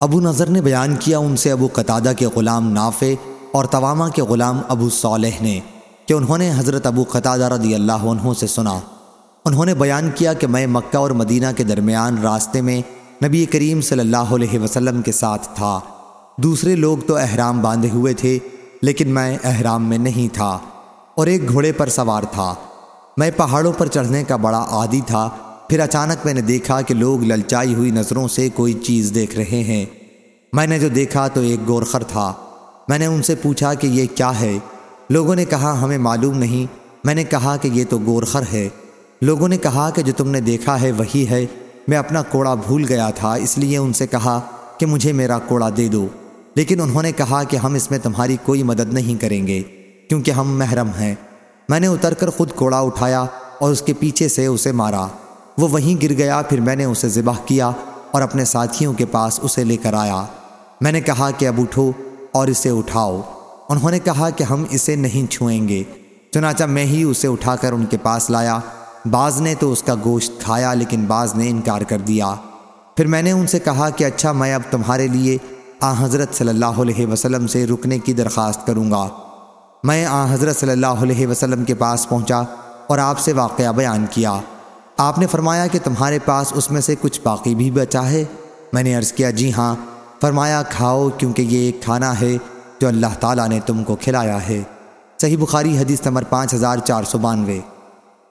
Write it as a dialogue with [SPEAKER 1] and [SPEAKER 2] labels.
[SPEAKER 1] ابو نظر نے بیان کیا ان سے ابو قطادہ کے غلام نافع اور توامہ کے غلام ابو صالح نے کہ انہوں نے حضرت ابو قطادہ رضی اللہ عنہ سے سنا۔ انہوں نے بیان کیا کہ میں مکہ اور مدینہ کے درمیان راستے میں نبی کریم صلی اللہ علیہ وسلم کے ساتھ تھا۔ دوسرے لوگ تو احرام باندھے ہوئے تھے، لیکن میں احرام میں نہیں تھا اور ایک گھوڑے پر سوار تھا۔ میں پہاڑوں پر چڑھنے کا بڑا عادی تھا۔ پھر اچانک میں نے دیکھا کہ لوگ للچائی ہوئی نظروں سے کوئی چیز دیکھ رہے ہیں۔ میں نے جو دیکھا تو ایک گورخر تھا۔ میں نے ان سے پوچھا کہ یہ کیا ہے؟ لوگوں نے کہا، ہمیں معلوم نہیں۔ میں نے کہا کہ یہ تو گورخر ہے۔ لوگوں نے کہا کہ جو تم نے دیکھا ہے وہی ہے۔ میں اپنا کوڑا بھول گیا تھا، اس لیے ان سے کہا کہ مجھے میرا کوڑا دے دو۔ لیکن انہوں نے کہا کہ ہم اس میں تمہاری کوئی مدد نہیں کریں گے، کیونکہ ہم محرم ہیں۔ میں نے اتر کر خود کوڑا اٹھایا اور اس کے پیچھے سے اسے مارا۔ وہ وہیں گر گیا، پھر میں نے اسے ذبح کیا اور اپنے ساتھیوں کے پاس اسے لے کر آیا۔ میں نے کہا کہ اب اٹھو اور اسے اٹھاؤ۔ انہوں نے کہا کہ ہم اسے نہیں چھوئیں گے۔ چنانچہ میں ہی اسے اٹھا کر ان کے پاس لایا۔ بعض نے تو اس کا گوشت کھایا، لیکن بعض نے انکار کر دیا۔ پھر میں نے ان سے کہا کہ اچھا میں اب تمہارے لیے آ حضرت صلی اللہ علیہ وسلم سے رکنے کی درخواست کروں گا۔ میں آ حضرت صلی اللہ علیہ وسلم کے پاس پہنچا اور آپ سے واقعہ بیان کیا۔ آپ نے فرمایا کہ تمہارے پاس اس میں سے کچھ باقی بھی بچا ہے؟ میں نے عرض کیا جی ہاں۔ فرمایا، کھاؤ، کیونکہ یہ ایک کھانا ہے جو اللہ تعالیٰ نے تم کو کھلایا ہے۔ صحیح بخاری حدیث نمبر پانچ ہزار چار سو بانوے۔